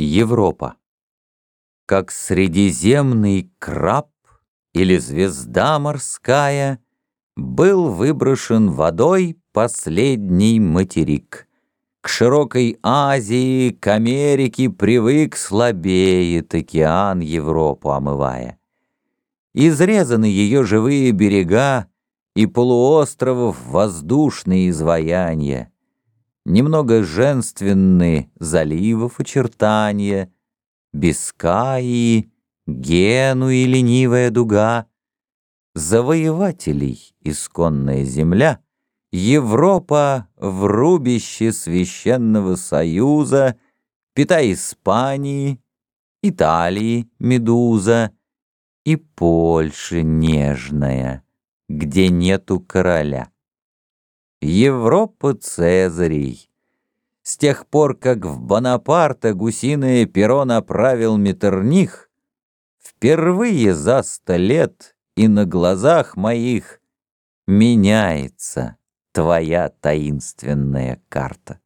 Европа. Как средиземный краб или звезда морская Был выброшен водой последний материк. К широкой Азии, к Америке Привык слабеет океан Европу омывая. Изрезаны ее живые берега И полуостровов воздушные изваяния немного женственны заливов очертания, Бискаи, Гену и ленивая дуга, Завоевателей исконная земля, Европа в рубище священного союза, Пита Испании, Италии медуза И Польши нежная, где нету короля. Европа Цезарей. С тех пор, как в Бонапарта гусиное перо направил Метерних, впервые за сто лет и на глазах моих меняется твоя таинственная карта.